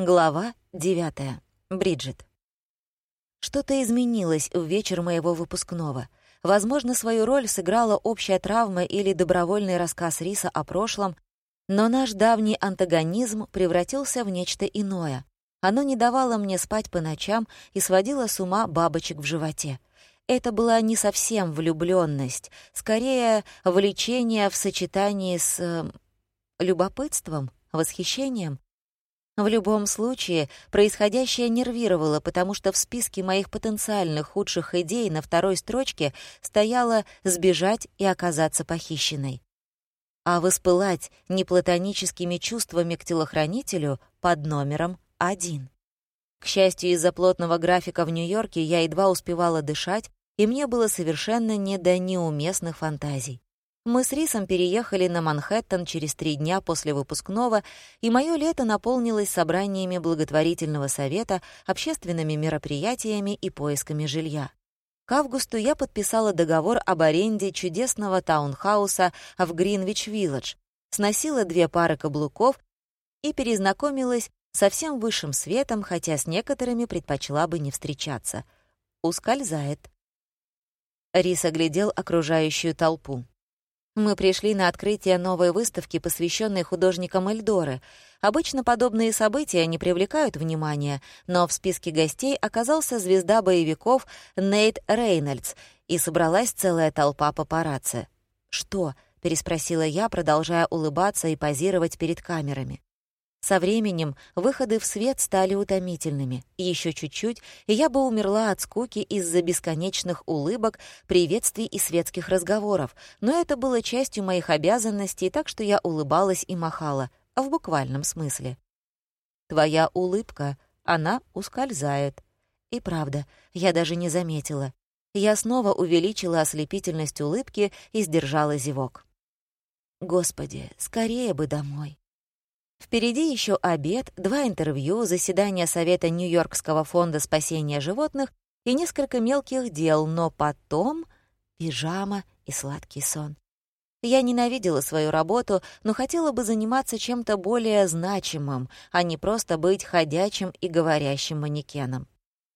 Глава 9. Бриджит. Что-то изменилось в вечер моего выпускного. Возможно, свою роль сыграла общая травма или добровольный рассказ Риса о прошлом, но наш давний антагонизм превратился в нечто иное. Оно не давало мне спать по ночам и сводило с ума бабочек в животе. Это была не совсем влюблённость, скорее влечение в сочетании с... Э, любопытством, восхищением. В любом случае, происходящее нервировало, потому что в списке моих потенциальных худших идей на второй строчке стояло «сбежать и оказаться похищенной». А воспылать неплатоническими чувствами к телохранителю под номером один. К счастью, из-за плотного графика в Нью-Йорке я едва успевала дышать, и мне было совершенно не до неуместных фантазий. Мы с Рисом переехали на Манхэттен через три дня после выпускного, и мое лето наполнилось собраниями благотворительного совета, общественными мероприятиями и поисками жилья. К августу я подписала договор об аренде чудесного таунхауса в Гринвич-Вилледж, сносила две пары каблуков и перезнакомилась со всем высшим светом, хотя с некоторыми предпочла бы не встречаться. Ускользает. Рис оглядел окружающую толпу. Мы пришли на открытие новой выставки, посвященной художникам Эльдоры. Обычно подобные события не привлекают внимания, но в списке гостей оказался звезда боевиков Нейт Рейнольдс, и собралась целая толпа папарацци. «Что?» — переспросила я, продолжая улыбаться и позировать перед камерами. Со временем выходы в свет стали утомительными. Еще чуть-чуть, и я бы умерла от скуки из-за бесконечных улыбок, приветствий и светских разговоров, но это было частью моих обязанностей, так что я улыбалась и махала, в буквальном смысле. «Твоя улыбка, она ускользает». И правда, я даже не заметила. Я снова увеличила ослепительность улыбки и сдержала зевок. «Господи, скорее бы домой». Впереди еще обед, два интервью, заседание Совета Нью-Йоркского фонда спасения животных и несколько мелких дел, но потом пижама и сладкий сон. Я ненавидела свою работу, но хотела бы заниматься чем-то более значимым, а не просто быть ходячим и говорящим манекеном.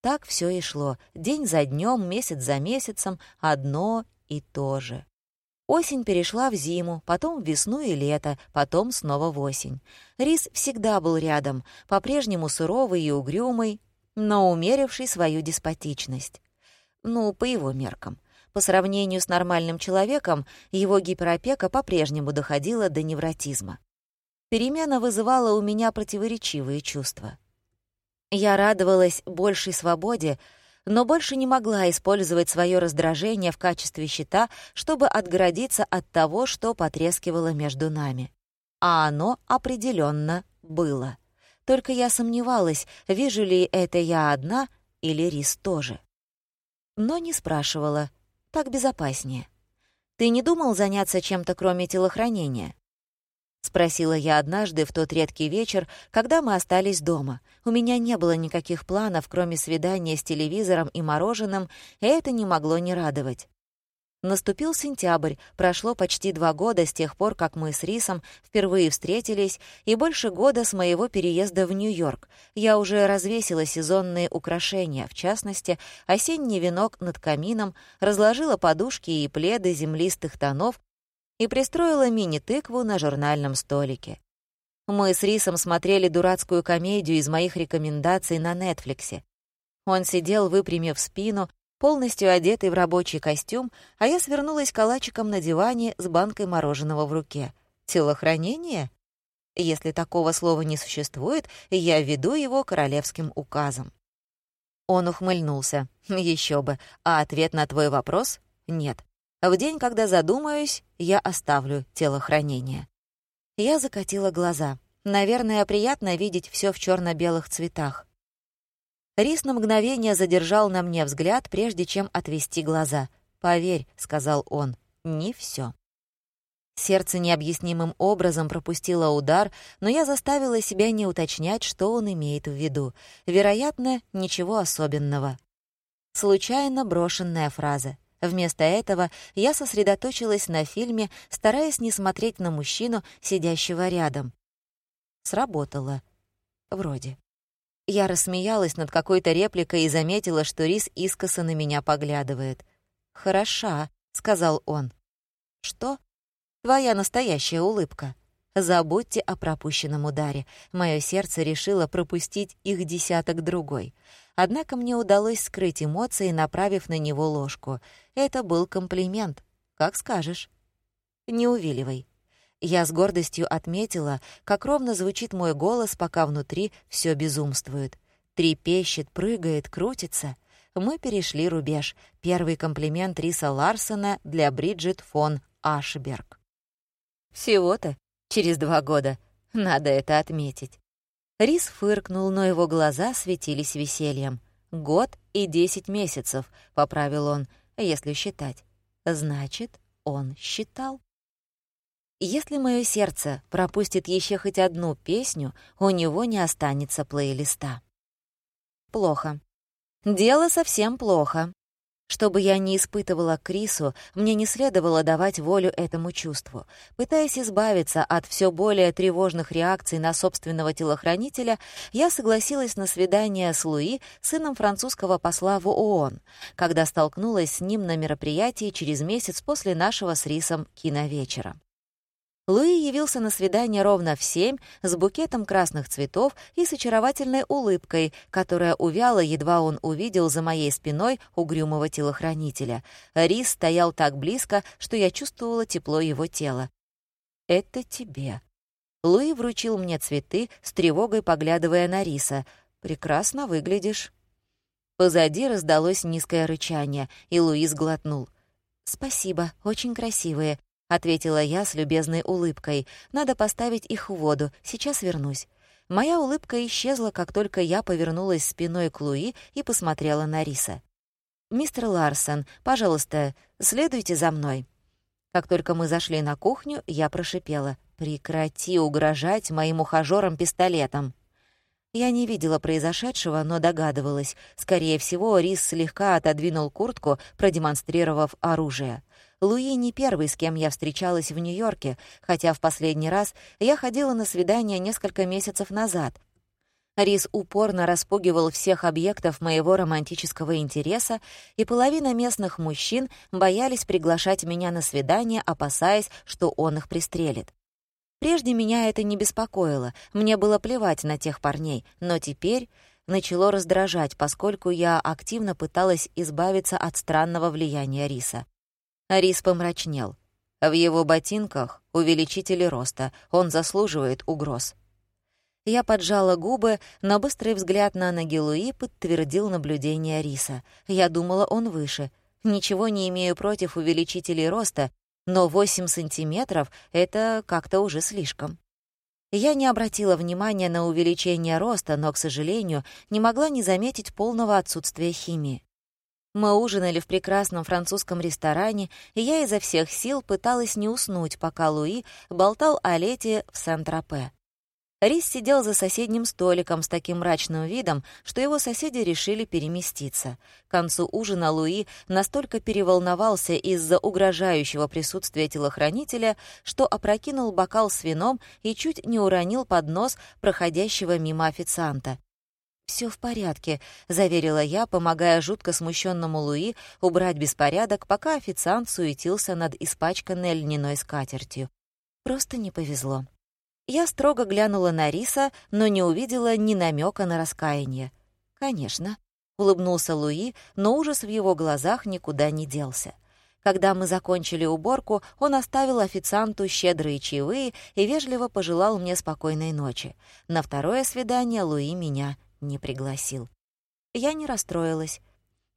Так все и шло, день за днем, месяц за месяцем, одно и то же. Осень перешла в зиму, потом в весну и лето, потом снова в осень. Рис всегда был рядом, по-прежнему суровый и угрюмый, но умеривший свою деспотичность. Ну, по его меркам. По сравнению с нормальным человеком, его гиперопека по-прежнему доходила до невротизма. Перемена вызывала у меня противоречивые чувства. Я радовалась большей свободе, но больше не могла использовать свое раздражение в качестве щита, чтобы отгородиться от того, что потрескивало между нами. А оно определенно было. Только я сомневалась, вижу ли это я одна или Рис тоже. Но не спрашивала. Так безопаснее. «Ты не думал заняться чем-то, кроме телохранения?» — спросила я однажды в тот редкий вечер, когда мы остались дома. У меня не было никаких планов, кроме свидания с телевизором и мороженым, и это не могло не радовать. Наступил сентябрь, прошло почти два года с тех пор, как мы с Рисом впервые встретились, и больше года с моего переезда в Нью-Йорк. Я уже развесила сезонные украшения, в частности, осенний венок над камином, разложила подушки и пледы землистых тонов, и пристроила мини-тыкву на журнальном столике. Мы с Рисом смотрели дурацкую комедию из моих рекомендаций на Нетфликсе. Он сидел, выпрямив спину, полностью одетый в рабочий костюм, а я свернулась калачиком на диване с банкой мороженого в руке. Телохранение? Если такого слова не существует, я введу его королевским указом. Он ухмыльнулся. Еще бы. А ответ на твой вопрос — нет. В день, когда задумаюсь, я оставлю телохранение. Я закатила глаза. Наверное, приятно видеть все в черно белых цветах. Рис на мгновение задержал на мне взгляд, прежде чем отвести глаза. «Поверь», — сказал он, — «не все. Сердце необъяснимым образом пропустило удар, но я заставила себя не уточнять, что он имеет в виду. Вероятно, ничего особенного. Случайно брошенная фраза. Вместо этого я сосредоточилась на фильме, стараясь не смотреть на мужчину, сидящего рядом. Сработало. Вроде. Я рассмеялась над какой-то репликой и заметила, что Рис искоса на меня поглядывает. «Хороша», — сказал он. «Что?» «Твоя настоящая улыбка». Забудьте о пропущенном ударе. Мое сердце решило пропустить их десяток другой. Однако мне удалось скрыть эмоции, направив на него ложку. Это был комплимент. Как скажешь. Не увиливай. Я с гордостью отметила, как ровно звучит мой голос, пока внутри все безумствует. Трепещет, прыгает, крутится. Мы перешли рубеж. Первый комплимент Риса Ларсона для Бриджит фон Ашберг. Всего-то через два года. Надо это отметить. Рис фыркнул, но его глаза светились весельем. «Год и десять месяцев», — поправил он, — «если считать». Значит, он считал. Если мое сердце пропустит еще хоть одну песню, у него не останется плейлиста. Плохо. Дело совсем плохо. Чтобы я не испытывала Крису, мне не следовало давать волю этому чувству. Пытаясь избавиться от все более тревожных реакций на собственного телохранителя, я согласилась на свидание с Луи, сыном французского посла в ООН, когда столкнулась с ним на мероприятии через месяц после нашего с Рисом киновечера. Луи явился на свидание ровно в семь с букетом красных цветов и с очаровательной улыбкой, которая увяла, едва он увидел за моей спиной угрюмого телохранителя. Рис стоял так близко, что я чувствовала тепло его тела. «Это тебе». Луи вручил мне цветы, с тревогой поглядывая на Риса. «Прекрасно выглядишь». Позади раздалось низкое рычание, и Луис глотнул. «Спасибо, очень красивые», ответила я с любезной улыбкой. «Надо поставить их в воду, сейчас вернусь». Моя улыбка исчезла, как только я повернулась спиной к Луи и посмотрела на Риса. «Мистер Ларсон, пожалуйста, следуйте за мной». Как только мы зашли на кухню, я прошипела. «Прекрати угрожать моим ухажёрам пистолетом». Я не видела произошедшего, но догадывалась. Скорее всего, Рис слегка отодвинул куртку, продемонстрировав оружие. Луи не первый, с кем я встречалась в Нью-Йорке, хотя в последний раз я ходила на свидание несколько месяцев назад. Рис упорно распугивал всех объектов моего романтического интереса, и половина местных мужчин боялись приглашать меня на свидание, опасаясь, что он их пристрелит. Прежде меня это не беспокоило, мне было плевать на тех парней, но теперь начало раздражать, поскольку я активно пыталась избавиться от странного влияния Риса. Рис помрачнел. В его ботинках увеличители роста, он заслуживает угроз. Я поджала губы, но быстрый взгляд на ноги Луи подтвердил наблюдение Риса. Я думала, он выше. Ничего не имею против увеличителей роста, но 8 сантиметров — это как-то уже слишком. Я не обратила внимания на увеличение роста, но, к сожалению, не могла не заметить полного отсутствия химии. Мы ужинали в прекрасном французском ресторане, и я изо всех сил пыталась не уснуть, пока Луи болтал о лете в Сан-Тропе. Рис сидел за соседним столиком с таким мрачным видом, что его соседи решили переместиться. К концу ужина Луи настолько переволновался из-за угрожающего присутствия телохранителя, что опрокинул бокал с вином и чуть не уронил поднос проходящего мимо официанта. Все в порядке», — заверила я, помогая жутко смущенному Луи убрать беспорядок, пока официант суетился над испачканной льняной скатертью. Просто не повезло. Я строго глянула на Риса, но не увидела ни намека на раскаяние. «Конечно», — улыбнулся Луи, но ужас в его глазах никуда не делся. Когда мы закончили уборку, он оставил официанту щедрые чаевые и вежливо пожелал мне спокойной ночи. На второе свидание Луи меня не пригласил. Я не расстроилась,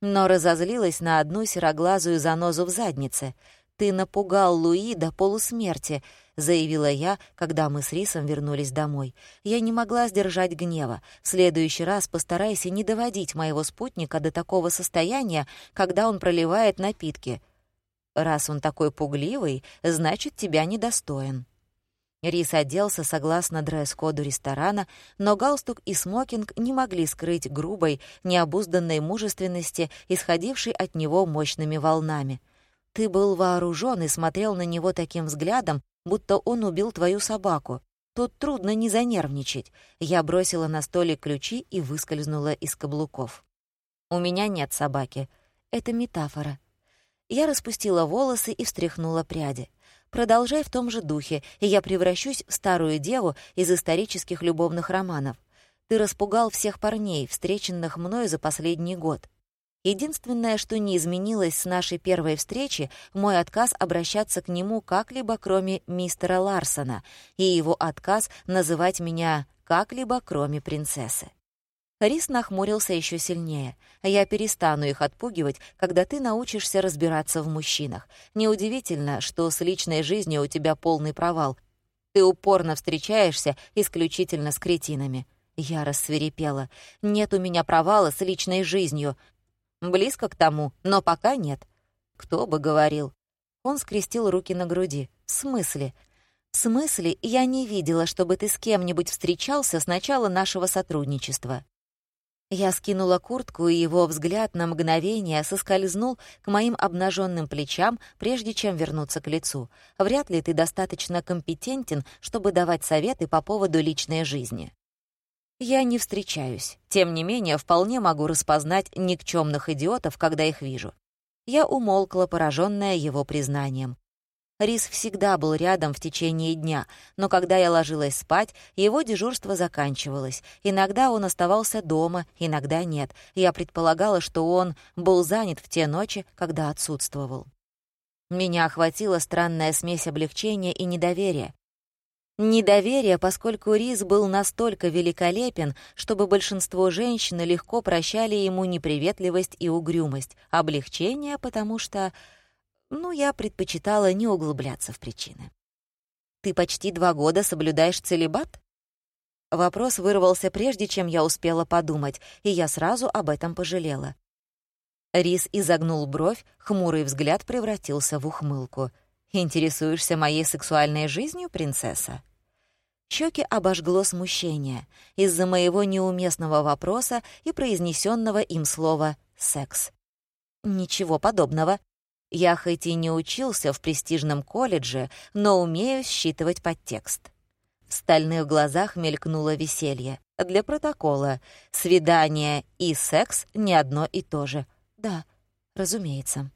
но разозлилась на одну сероглазую занозу в заднице. «Ты напугал Луи до полусмерти», — заявила я, когда мы с Рисом вернулись домой. Я не могла сдержать гнева. В следующий раз постарайся не доводить моего спутника до такого состояния, когда он проливает напитки. Раз он такой пугливый, значит, тебя недостоин. Рис оделся согласно дресс-коду ресторана, но галстук и смокинг не могли скрыть грубой, необузданной мужественности, исходившей от него мощными волнами. Ты был вооружен и смотрел на него таким взглядом, будто он убил твою собаку. Тут трудно не занервничать. Я бросила на столик ключи и выскользнула из каблуков. «У меня нет собаки. Это метафора». Я распустила волосы и встряхнула пряди. Продолжай в том же духе, и я превращусь в старую деву из исторических любовных романов. Ты распугал всех парней, встреченных мной за последний год. Единственное, что не изменилось с нашей первой встречи, мой отказ обращаться к нему как-либо, кроме мистера Ларсона, и его отказ называть меня как-либо, кроме принцессы. Рис нахмурился еще сильнее. «Я перестану их отпугивать, когда ты научишься разбираться в мужчинах. Неудивительно, что с личной жизнью у тебя полный провал. Ты упорно встречаешься исключительно с кретинами». Я рассверепела. «Нет у меня провала с личной жизнью. Близко к тому, но пока нет». «Кто бы говорил?» Он скрестил руки на груди. «В смысле?» «В смысле, я не видела, чтобы ты с кем-нибудь встречался с начала нашего сотрудничества». Я скинула куртку, и его взгляд на мгновение соскользнул к моим обнаженным плечам, прежде чем вернуться к лицу. Вряд ли ты достаточно компетентен, чтобы давать советы по поводу личной жизни. Я не встречаюсь. Тем не менее, вполне могу распознать никчемных идиотов, когда их вижу. Я умолкла, пораженная его признанием. Рис всегда был рядом в течение дня, но когда я ложилась спать, его дежурство заканчивалось. Иногда он оставался дома, иногда нет. Я предполагала, что он был занят в те ночи, когда отсутствовал. Меня охватила странная смесь облегчения и недоверия. Недоверие, поскольку Рис был настолько великолепен, чтобы большинство женщин легко прощали ему неприветливость и угрюмость. Облегчение, потому что ну, я предпочитала не углубляться в причины. «Ты почти два года соблюдаешь целебат?» Вопрос вырвался прежде, чем я успела подумать, и я сразу об этом пожалела. Рис изогнул бровь, хмурый взгляд превратился в ухмылку. «Интересуешься моей сексуальной жизнью, принцесса?» Щеки обожгло смущение из-за моего неуместного вопроса и произнесенного им слова «секс». «Ничего подобного», я хоть и не учился в престижном колледже, но умею считывать подтекст. В стальных глазах мелькнуло веселье. Для протокола. Свидание и секс — не одно и то же. Да, разумеется.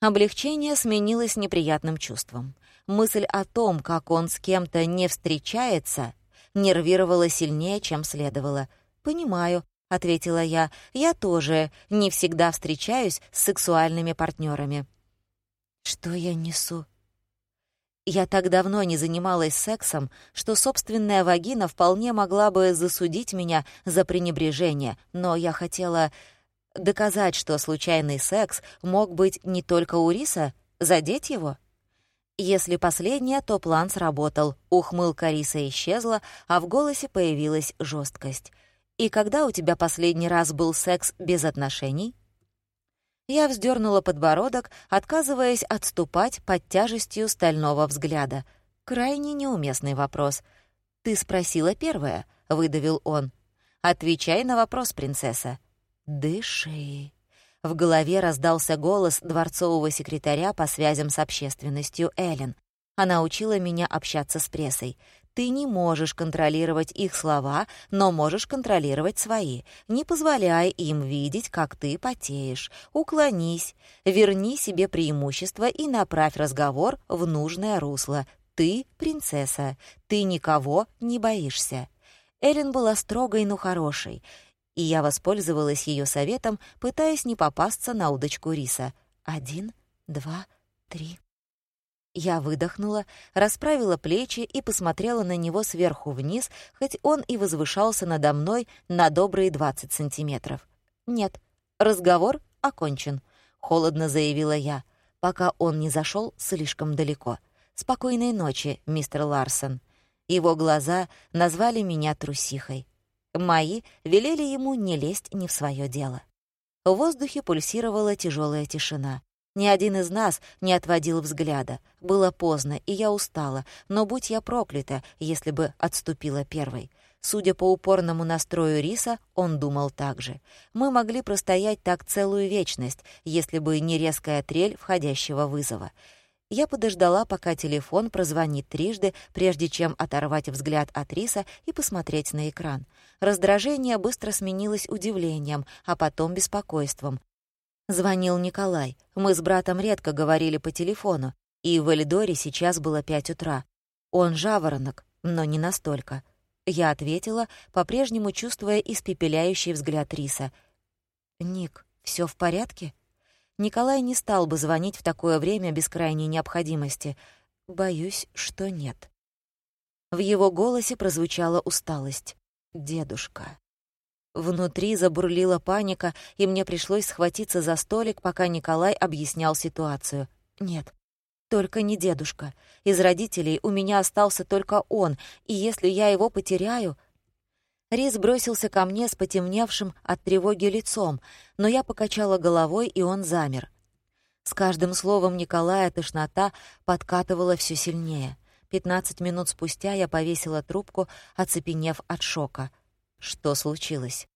Облегчение сменилось неприятным чувством. Мысль о том, как он с кем-то не встречается, нервировала сильнее, чем следовало. «Понимаю», — ответила я, — «я тоже не всегда встречаюсь с сексуальными партнерами. Что я несу? Я так давно не занималась сексом, что собственная вагина вполне могла бы засудить меня за пренебрежение, но я хотела доказать, что случайный секс мог быть не только у Риса, задеть его. Если последнее, то план сработал. Ухмылка Риса исчезла, а в голосе появилась жесткость. «И когда у тебя последний раз был секс без отношений?» Я вздернула подбородок, отказываясь отступать под тяжестью стального взгляда. Крайне неуместный вопрос. «Ты спросила первое», — выдавил он. «Отвечай на вопрос, принцесса». «Дыши». В голове раздался голос дворцового секретаря по связям с общественностью Эллен. Она учила меня общаться с прессой. Ты не можешь контролировать их слова, но можешь контролировать свои. Не позволяй им видеть, как ты потеешь. Уклонись, верни себе преимущество и направь разговор в нужное русло. Ты принцесса, ты никого не боишься. Эллен была строгой, но хорошей, и я воспользовалась ее советом, пытаясь не попасться на удочку риса. Один, два, три. Я выдохнула, расправила плечи и посмотрела на него сверху вниз, хоть он и возвышался надо мной на добрые 20 сантиметров. «Нет, разговор окончен», — холодно заявила я, пока он не зашел слишком далеко. «Спокойной ночи, мистер Ларсон». Его глаза назвали меня трусихой. Мои велели ему не лезть не в свое дело. В воздухе пульсировала тяжелая тишина. Ни один из нас не отводил взгляда. Было поздно, и я устала, но будь я проклята, если бы отступила первой. Судя по упорному настрою Риса, он думал так же. Мы могли простоять так целую вечность, если бы не резкая трель входящего вызова. Я подождала, пока телефон прозвонит трижды, прежде чем оторвать взгляд от Риса и посмотреть на экран. Раздражение быстро сменилось удивлением, а потом беспокойством. Звонил Николай. Мы с братом редко говорили по телефону, и в Эльдоре сейчас было пять утра. Он жаворонок, но не настолько. Я ответила, по-прежнему чувствуя испепеляющий взгляд Риса. «Ник, все в порядке?» Николай не стал бы звонить в такое время без крайней необходимости. Боюсь, что нет. В его голосе прозвучала усталость. «Дедушка». Внутри забурлила паника, и мне пришлось схватиться за столик, пока Николай объяснял ситуацию. «Нет, только не дедушка. Из родителей у меня остался только он, и если я его потеряю, Рис бросился ко мне с потемневшим от тревоги лицом, но я покачала головой, и он замер. С каждым словом Николая тошнота подкатывала все сильнее. Пятнадцать минут спустя я повесила трубку, оцепенев от шока. Что случилось?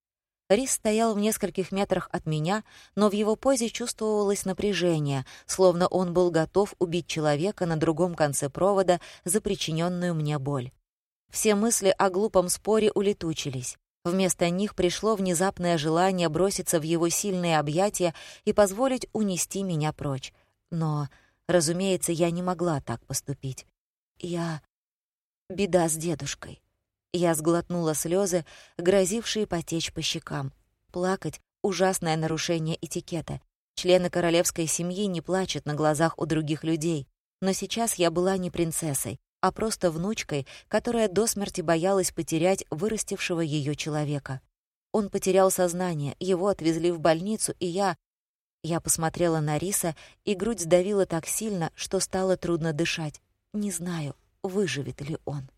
Рис стоял в нескольких метрах от меня, но в его позе чувствовалось напряжение, словно он был готов убить человека на другом конце провода за причиненную мне боль. Все мысли о глупом споре улетучились. Вместо них пришло внезапное желание броситься в его сильные объятия и позволить унести меня прочь. Но, разумеется, я не могла так поступить. Я... Беда с дедушкой. Я сглотнула слезы, грозившие потечь по щекам. Плакать — ужасное нарушение этикета. Члены королевской семьи не плачут на глазах у других людей. Но сейчас я была не принцессой, а просто внучкой, которая до смерти боялась потерять вырастившего ее человека. Он потерял сознание, его отвезли в больницу, и я... Я посмотрела на Риса, и грудь сдавила так сильно, что стало трудно дышать. Не знаю, выживет ли он.